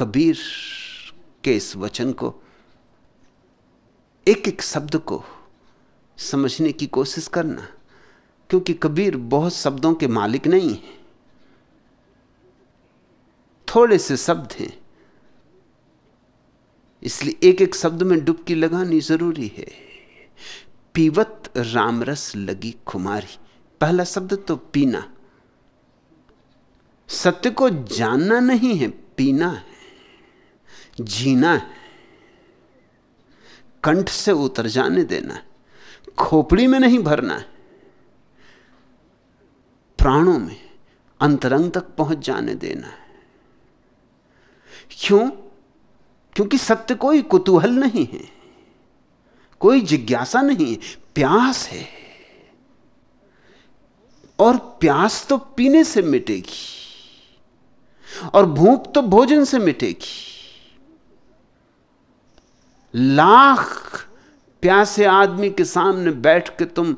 कबीर के इस वचन को एक एक शब्द को समझने की कोशिश करना, क्योंकि कबीर बहुत शब्दों के मालिक नहीं है। थोड़े से शब्द हैं, इसलिए एक एक शब्द में डुबकी लगानी ज़रूरी है। पीवत रामरस लगी खुमारी पहला शब्द तो पीना। सत्य को जानना नहीं है, पीना है। जीना है। कंठ से उतर जाने देना है। खोपड़ी में नहीं भरना है। प्राणों में अंतरंग तक पहुँच जाने देना है। क्यों? क्योंकि सत्य कोई कुतूहल नहीं है। कोई जिज्ञासा नहीं है। प्यास है। और प्यास तो पीने से मिटेगी। और भूख तो भोजन से मिटेगी। लाख प्यासे आदमी के सामने बैठ के तुम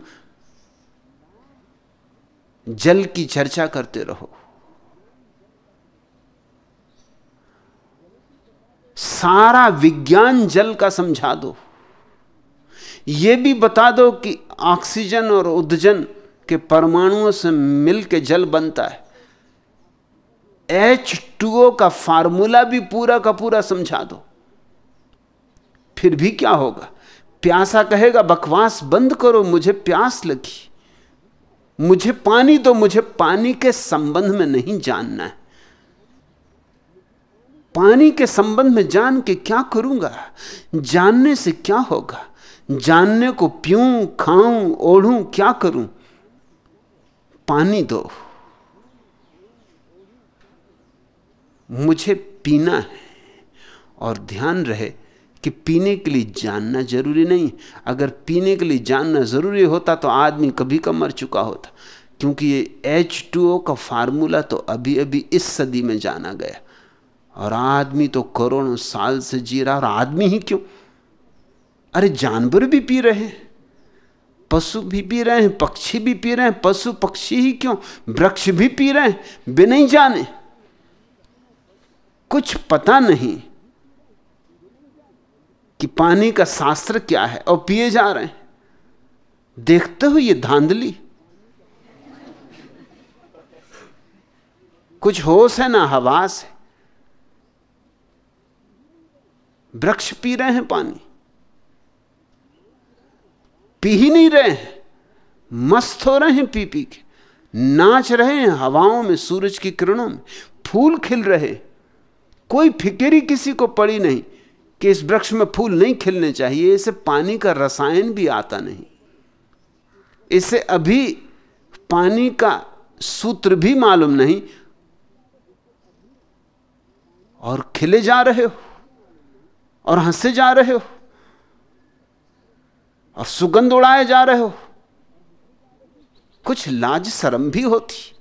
जल की चर्चा करते रहो। सारा विज्ञान जल का समझा दो। यह भी बता दो कि ऑक्सीजन और उद्जन के परमाणुओं से मिलकर जल बनता है। एच का फार्मूला भी पूरा का पूरा समझा दो। फिर भी क्या होगा? प्यासा कहेगा, बकवास बंद करो, मुझे प्यास लगी। मुझे पानी दो, मुझे पानी के संबंध में नहीं जानना है। पानी के संबंध में जान के क्या करूँगा? जानने से क्या होगा? जानने को पीऊं, खाऊं, ओढ़ूं, क्या करूँ? पानी दो। मुझे पीना है और ध्यान रहे। कि पीने के लिए जानना ज़रूरी नहीं। अगर पीने के लिए जानना ज़रूरी होता तो आदमी कभी का मर चुका होता। क्योंकि ये एच टू ओ का फार्मूला तो अभी अभी इस सदी में जाना गया। और आदमी तो करोड़ों साल से जी रहा और आदमी ही क्यों? अरे जानवर भी पी रहे हैं। पशु भी पी रहे हैं, पक्षी भी पी रहे हैं। पशु पक्षी ही क्यों? वृक्ष भी पी रहे हैं। बिना ही जाने। कुछ पता नहीं कि पानी का शास्त्र क्या है? और पिए जा रहे हैं। देखते हो ये धांधली? कुछ होश है ना हवास है। वृक्ष पी रहे हैं पानी। पी ही नहीं रहे हैं। मस्त हो रहे हैं पी पी के। नाच रहे हैं हवाओं में, सूरज की किरणों में। फूल खिल रहे कोई फ़िक्र किसी को पड़ी नहीं। कि इस वृक्ष में फूल नहीं खिलने चाहिए इसे पानी का रसायन भी आता नहीं। इसे अभी पानी का सूत्र भी मालूम नहीं। और खिले जा रहे हो, और हंसे जा रहे हो, और सुगंध उड़ाए जा रहे हो। कुछ लाज शर्म भी होती।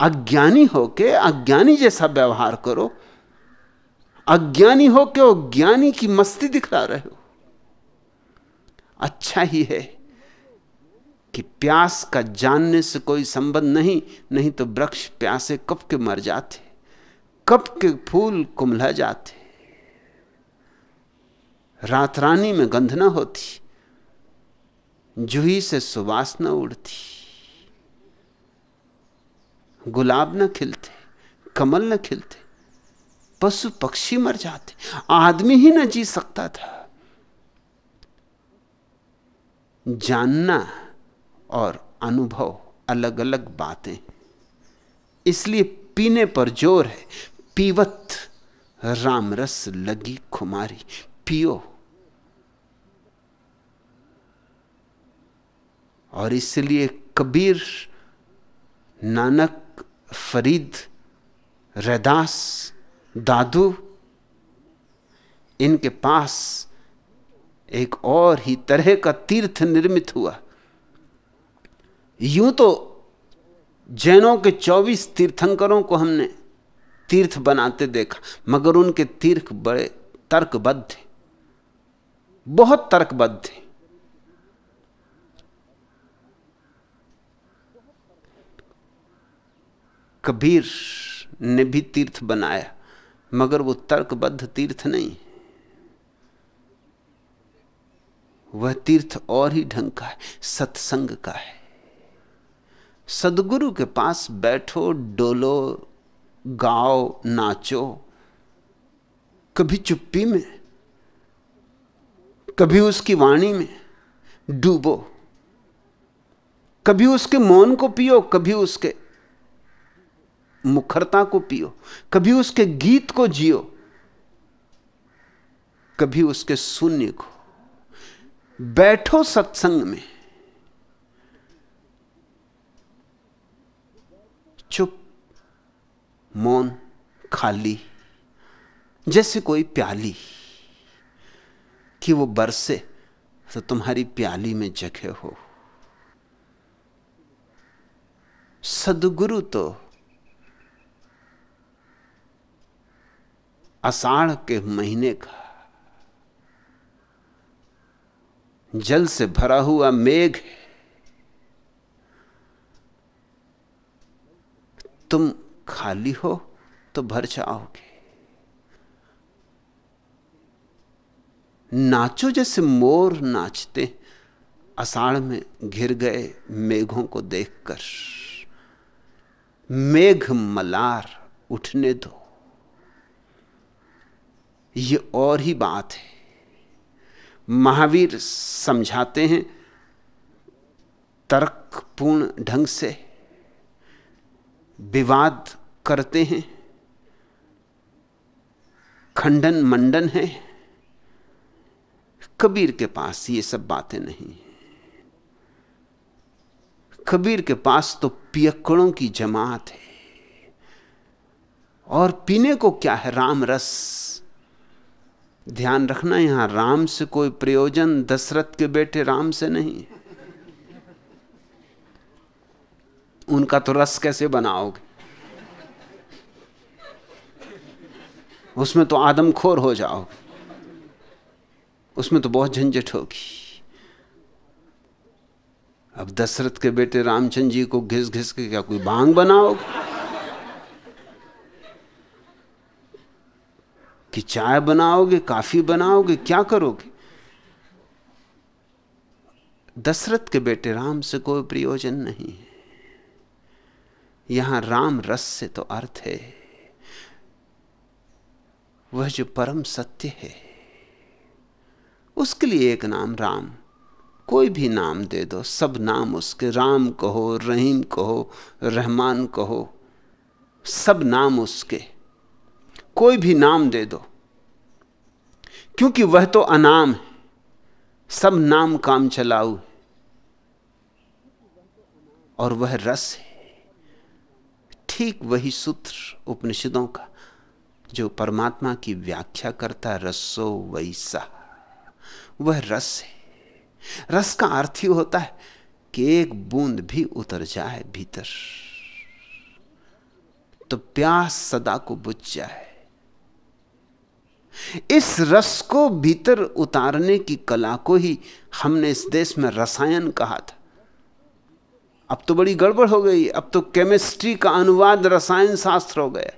अज्ञानी होके अज्ञानी जैसा व्यवहार करो। अज्ञानी हो के ज्ञानी की मस्ती दिखला रहे हो। अच्छा ही है कि प्यास का जानने से कोई संबंध नहीं नहीं तो वृक्ष प्यासे कब के मर जाते, कब के फूल कुमला जाते। रात रानी में गंध ना होती, जूही से सुवास न उड़ती। गुलाब न खिलते, कमल न खिलते पशु पक्षी मर जाते, आदमी ही ना जी सकता था। जानना और अनुभव अलग अलग बातें। इसलिए पीने पर ज़ोर है, पीवत रामरस लगी खुमारी, पियो। और इसलिए कबीर नानक फरीद रैदास दादू, इनके पास एक और ही तरह का तीर्थ निर्मित हुआ। यूँ तो जैनों के 24 तीर्थंकरों को हमने तीर्थ बनाते देखा, मगर उनके तीर्थ बड़े तर्कबद्ध थे। बहुत तर्कबद्ध थे। कबीर ने भी तीर्थ बनाया। मगर वो तर्कबद्ध तीर्थ नहीं वह तीर्थ और ही ढंग का है, सत्संग का है। सदगुरु के पास बैठो, डोलो, गाओ, नाचो, कभी चुप्पी में, कभी उसकी वाणी में डूबो, कभी उसके मौन को पियो, कभी उसके मुखरता को पियो, कभी उसके गीत को जियो, कभी उसके शून्य को। बैठो सत्संग में। चुप, मौन, खाली, जैसे कोई प्याली, कि वो बरसे तो तुम्हारी प्याली में जगह हो। सदगुरु तो अषाढ़ के महीने का। जल से भरा हुआ मेघ है। तुम खाली हो तो भर जाओगे। नाचो जैसे मोर नाचते, अषाढ़ में घिर गए मेघों को देखकर। मेघ मलार उठने दो। ये और ही बात है। महावीर समझाते हैं, तर्कपूर्ण ढंग से विवाद करते हैं, खंडन मंडन है। कबीर के पास ये सब बातें नहीं कबीर के पास तो पियकड़ों की जमात है। और पीने को क्या है? राम रस ध्यान रखना यहाँ, राम से कोई प्रयोजन दशरथ के बेटे राम से नहीं। उनका तो रस कैसे बनाओगे? उसमें तो आदमखोर हो जाओगे। उसमें तो बहुत झंझट होगी। अब दशरथ के बेटे रामचंद्र जी को घिस घिस के क्या कोई बांग बनाओगे? कि चाय बनाओगे, काफ़ी बनाओगे, क्या करोगे? दशरथ के बेटे राम से कोई प्रयोजन नहीं है। यहाँ राम रस से तो अर्थ है। वह जो परम सत्य है, उसके लिए एक नाम राम। कोई भी नाम दे दो, सब नाम उसके। राम कहो, रहीम कहो, रहमान कहो, सब नाम उसके। कोई भी नाम दे दो। क्योंकि वह तो अनाम है। सब नाम काम चलाऊ। और वह रस है। ठीक वही सूत्र उपनिषदों का, जो परमात्मा की व्याख्या करता रसो वैसा। वह रस है। रस का अर्थ ही होता है कि एक बूंद भी उतर जाए भीतर। तो प्यास सदा को बुझ जाए। इस रस को भीतर उतारने की कला को ही हमने इस देश में रसायन कहा था। अब तो बड़ी गड़बड़ हो गई, अब तो केमिस्ट्री का अनुवाद रसायन शास्त्र हो गया।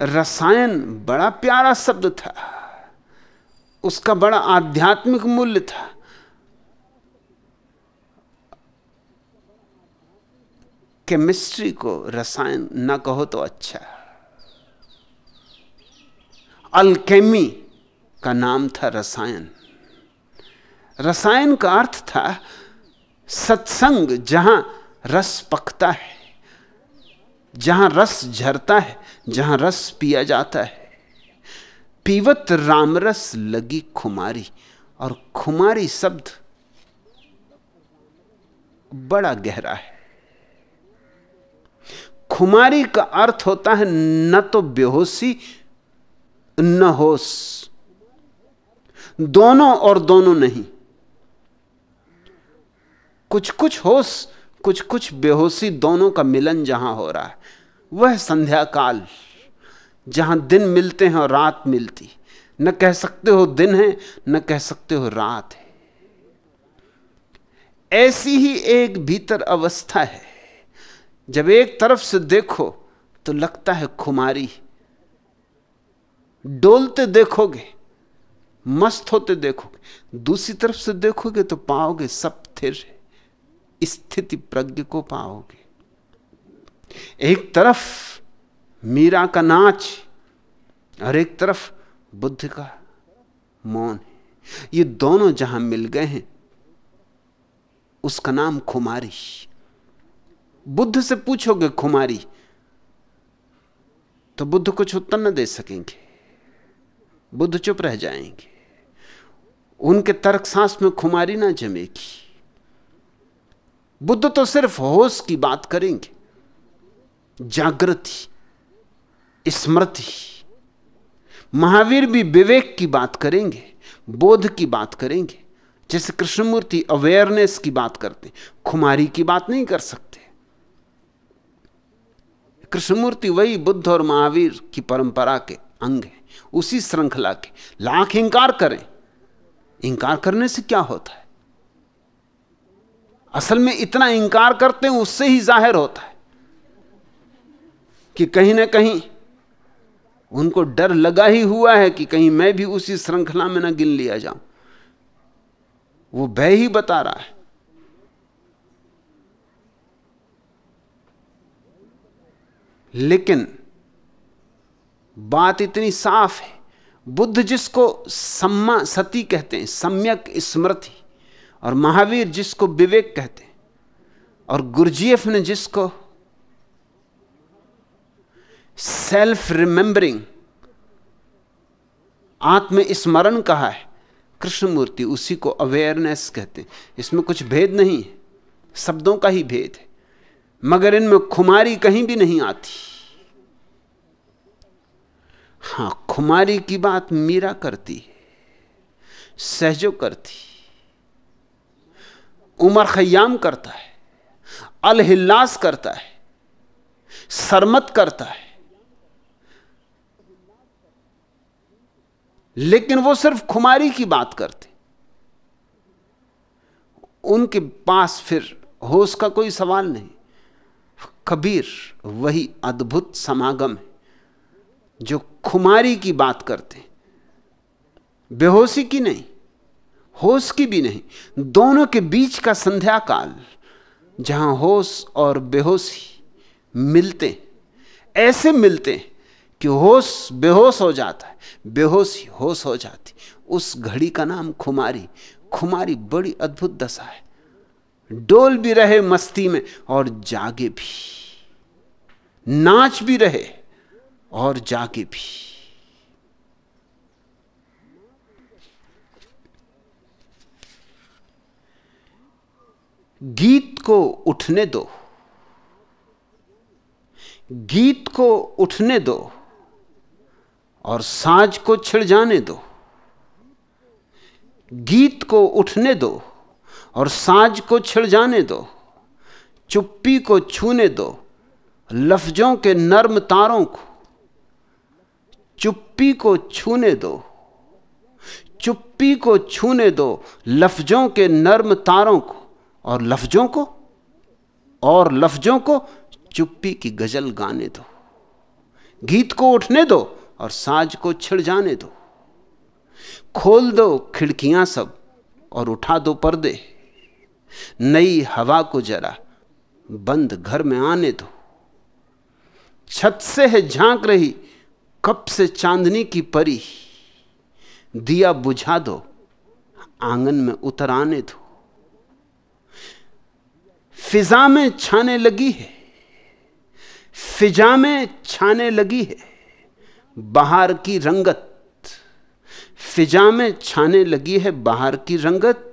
रसायन बड़ा प्यारा शब्द था, उसका बड़ा आध्यात्मिक मूल्य था। केमिस्ट्री को रसायन, ना कहो तो अच्छा। है अल्केमी का नाम था रसायन। रसायन का अर्थ था सत्संग जहाँ रस पकता है, जहाँ रस झरता है, जहाँ रस पिया जाता है। पीवत रामरस लगी खुमारी और खुमारी शब्द बड़ा गहरा है। खुमारी का अर्थ होता है न तो बेहोशी न होश दोनों और दोनों नहीं। कुछ कुछ होश कुछ कुछ बेहोशी दोनों का मिलन जहाँ हो रहा है। वह संध्या काल, जहाँ दिन मिलते हैं और रात मिलती। न कह सकते हो दिन है, न कह सकते हो रात है। ऐसी ही एक भीतर अवस्था है। जब एक तरफ़ से देखो तो लगता है खुमारी। डोलते देखोगे, मस्त होते देखोगे, दूसरी तरफ़ से देखोगे तो पाओगे सब थिर स्थिति प्रज्ञ को पाओगे। एक तरफ़ मीरा का नाच, और एक तरफ़ बुद्ध का मौन है। ये दोनों जहाँ मिल गए हैं, उसका नाम खुमारी। बुद्ध से पूछोगे खुमारी तो बुद्ध कुछ उत्तर न दे सकेंगे। बुद्ध चुप रह जाएँगे। उनके तर्क सांस में खुमारी ना जमेगी। बुद्ध तो सिर्फ़ होश की बात करेंगे। जागृति, स्मृति। महावीर भी विवेक की बात करेंगे, बोध की बात करेंगे। जैसे कृष्णमूर्ति अवेयरनेस की बात करते, खुमारी की बात नहीं कर सकते। कृष्णमूर्ति वही बुद्ध और महावीर की परंपरा के अंग है। उसी श्रृंखला के। लाख इंकार करें। इंकार करने से क्या होता है? असल में इतना इंकार करते हैं, उससे ही ज़ाहिर होता है कि कहीं ना कहीं उनको डर लगा ही हुआ है कि कहीं मैं भी उसी श्रृंखला में ना गिन लिया जाऊँ। वो भय ही बता रहा है। लेकिन बात इतनी साफ़ है। बुद्ध जिसको सम्मा सती कहते हैं, सम्यक स्मृति, और महावीर जिसको विवेक कहते हैं, और गुरजीएफ ने जिसको सेल्फ रिमेंबरिंग आत्मस्मरण कहा है, कृष्णमूर्ति उसी को अवेयरनेस कहते हैं। इसमें कुछ भेद नहीं है, शब्दों का ही भेद है, मगर इनमें खुमारी कहीं भी नहीं आती। हाँ, खुमारी की बात मीरा करती है, सहजो करती उमर खयाम करता है अलहिल्लास करता है, सरमत करता है। लेकिन वो सिर्फ़ खुमारी की बात करते उनके पास फिर होश का कोई सवाल नहीं। कबीर, वही अद्भुत समागम है। जो खुमारी की बात करते बेहोशी की नहीं, होश की भी नहीं, दोनों के बीच का संध्या काल जहाँ होश और बेहोशी मिलते ऐसे मिलते कि होश बेहोश हो जाता है, बेहोशी होश हो जाती उस घड़ी का नाम खुमारी खुमारी बड़ी अद्भुत दशा है। डोल भी रहे मस्ती में और जागे भी, नाच भी रहे और जाके भी गीत को उठने दो। गीत को उठने दो और साज को छिड़ जाने दो। गीत को उठने दो और साज को छिड़ जाने दो। चुप्पी को छूने दो, लफ्जों के नर्म तारों को। चुप्पी को छूने दो। चुप्पी को छूने दो लफ्जों के नर्म तारों को और लफ्जों को और लफ्जों को चुप्पी की गज़ल गाने दो। गीत को उठने दो और साज को छिड़ जाने दो। खोल दो खिड़कियाँ सब और उठा दो पर्दे। नई हवा को जरा बंद घर में आने दो। छत से है झाँक रही कब से चांदनी की परी दिया बुझा दो, आँगन में उतर आने दो। फिजा में छाने लगी है, फिजा में छाने लगी है, बाहर की रंगत। फिजा में छाने लगी है, बाहर की रंगत।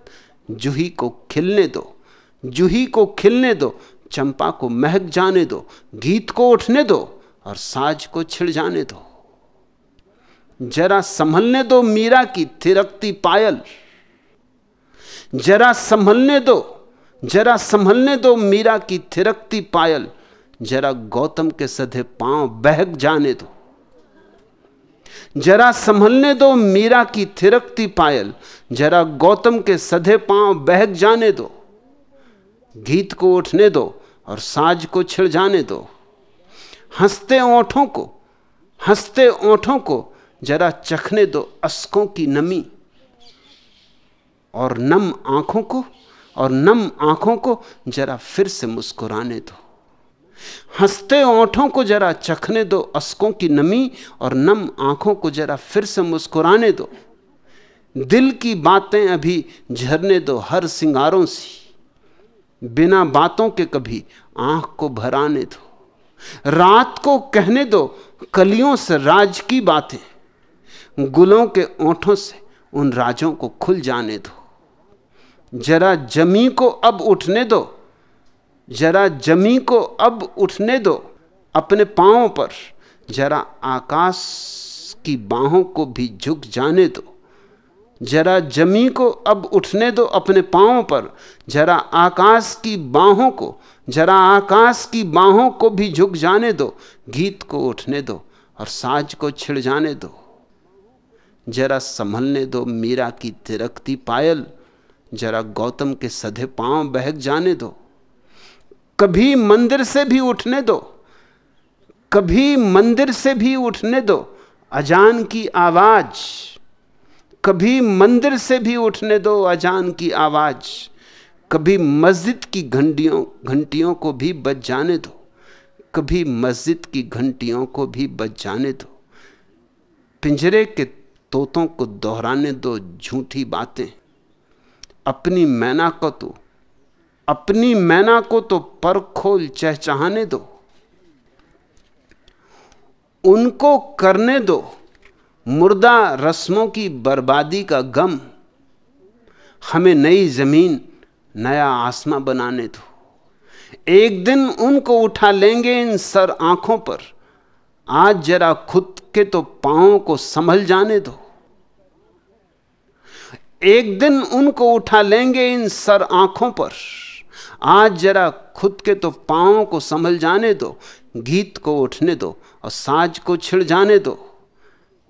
जूही को खिलने दो, जूही को खिलने दो, चंपा को महक जाने दो, गीत को उठने दो और साज को छिड़ जाने दो। जरा संभलने दो मीरा की थिरकती पायल। जरा संभलने दो, जरा संभलने दो मीरा की थिरकती पायल। जरा गौतम के सधे पाँव बहक जाने दो। जरा संभलने दो मीरा की थिरकती पायल। जरा गौतम के सधे पाँव बहक जाने दो। गीत को उठने दो और साज को छिड़ जाने दो। हँसते ओठों को, हँसते ओठों को जरा चखने दो अस्कों की नमी और नम आँखों को, और नम आँखों को जरा फिर से मुस्कुराने दो। हँसते ओंठों को जरा चखने दो अस्कों की नमी और नम आँखों को जरा फिर से मुस्कुराने दो। दिल की बातें अभी झरने दो हर सिंगारों से। बिना बातों के कभी आँख को भराने दो। रात को कहने दो कलियों से राज की बातें। गुलों के ओंठों से उन राजों को खुल जाने दो। जरा जमी को अब उठने दो। जरा जमी को अब उठने दो अपने पांवों पर। जरा आकाश की बाहों को भी झुक जाने दो। जरा जमी को अब उठने दो अपने पांवों पर। जरा आकाश की बाहों को, जरा आकाश की बाहों को भी झुक जाने दो। गीत को उठने दो और साज को छिड़ जाने दो। जरा संभलने दो मीरा की तिरकती पायल, जरा गौतम के सधे पाँव बहक जाने दो। कभी मंदिर से भी उठने दो, कभी मंदिर से भी उठने दो, अजान की आवाज़। कभी मंदिर से भी उठने दो, अजान की आवाज़। कभी मस्जिद की घंटियों घंटियों को भी बच जाने दो, कभी मस्जिद की घंटियों को भी बच जाने दो। पिंजरे के तोतों को दोहराने दो झूठी बातें। अपनी मैना को तो अपनी मैना को तो पर खोल चहचहाने दो। उनको करने दो मुर्दा रस्मों की बर्बादी का गम। हमें नई ज़मीन, नया आसमां बनाने दो। एक दिन उनको उठा लेंगे इन सर आँखों पर। आज जरा खुद के तो पांवों को संभल जाने दो। एक दिन उनको उठा लेंगे इन सर आँखों पर। आज जरा खुद के तो पांवों को संभल जाने दो, गीत को उठने दो और साज को छिड़ जाने दो।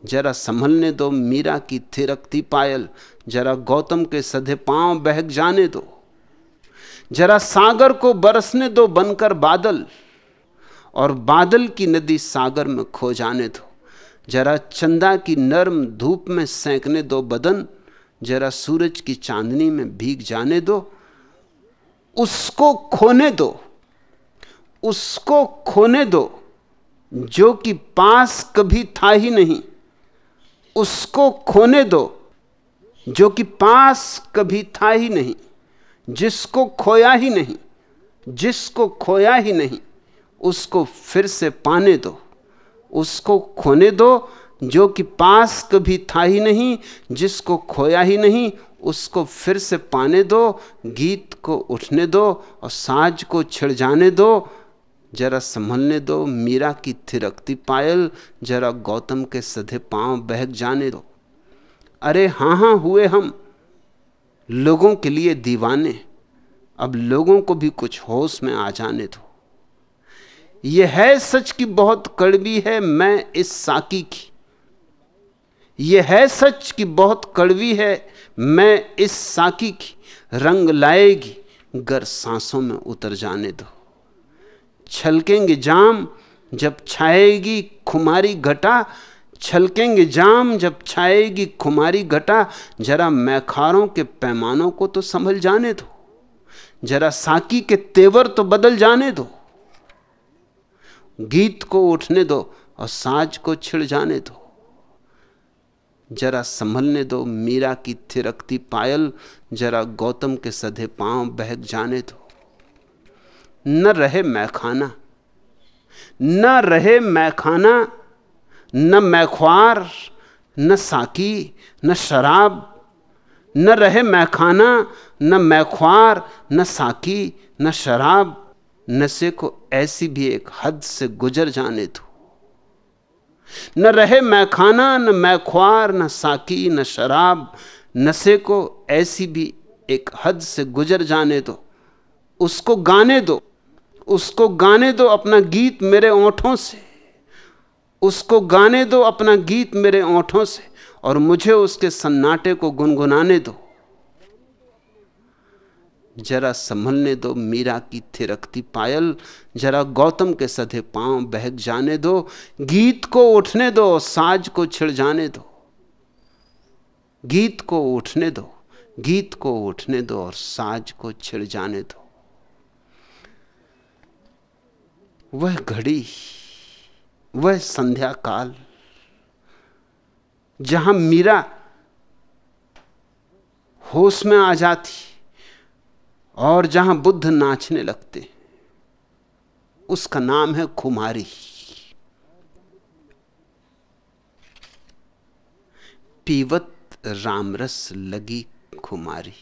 जरा संभलने दो मीरा की थिरकती पायल, जरा गौतम के सधे पाँव बहक जाने दो। जरा सागर को बरसने दो बनकर बादल, और बादल की नदी सागर में खो जाने दो। जरा चंदा की नर्म धूप में सेंकने दो बदन, जरा सूरज की चांदनी में भीग जाने दो, उसको खोने दो, उसको खोने दो, जो कि पास कभी था ही नहीं, उसको खोने दो, जो कि पास कभी था ही नहीं, जिसको खोया ही नहीं, जिसको खोया ही नहीं, उसको फिर से पाने दो। उसको खोने दो, जो कि पास कभी था ही नहीं, जिसको खोया ही नहीं, उसको फिर से पाने दो, गीत को उठने दो और साज को छिड़ जाने दो। जरा संभलने दो, मीरा की थिरकती पायल, जरा गौतम के सधे पाँव बहक जाने दो। अरे हाँ हाँ हुए हम, लोगों के लिए दीवाने, अब लोगों को भी कुछ होश में आ जाने दो। यह है सच की बहुत कड़वी है, मैं इस साकी की। यह है सच की बहुत कड़वी है, मैं इस साकी की। रंग लाएगी, गर सांसों में उतर जाने दो। छलकेंगे जाम, जब छाएगी खुमारी घटा। छलकेंगे जाम, जब छाएगी खुमारी घटा। जरा मैखारों के पैमानों को तो संभल जाने दो। जरा साकी के तेवर तो बदल जाने दो। गीत को उठने दो और साज को छिड़ जाने दो। जरा संभलने दो, मीरा की थिरकती पायल, जरा गौतम के सधे पाँव बहक जाने दो। न रहे मैखाना, न रहे मैखाना, न मैख्वार न साकी, न शराब, न रहे मैखाना, न मैख्वार न साकी, न शराब। नशे को ऐसी भी एक हद से गुजर जाने दो। न रहे मैखाना न मैख्वार न साकी, न शराब, नशे को ऐसी भी एक हद से गुजर जाने दो। उसको गाने दो, उसको गाने दो अपना गीत मेरे ओंठों से, उसको गाने दो अपना गीत मेरे ओंठों से, और मुझे उसके सन्नाटे को गुनगुनाने दो। जरा संभलने दो, मीरा की थिरकती पायल। जरा गौतम के सधे पाँव बहक जाने दो, गीत को उठने दो, साज को छिड़ जाने दो। गीत को उठने दो, गीत को उठने दो और साज को छिड़ जाने दो। वह घड़ी, वह संध्या काल, जहाँ मीरा होश में आ जाती। और जहाँ बुद्ध नाचने लगते उसका नाम है खुमारी पीवत रामरस लगी खुमारी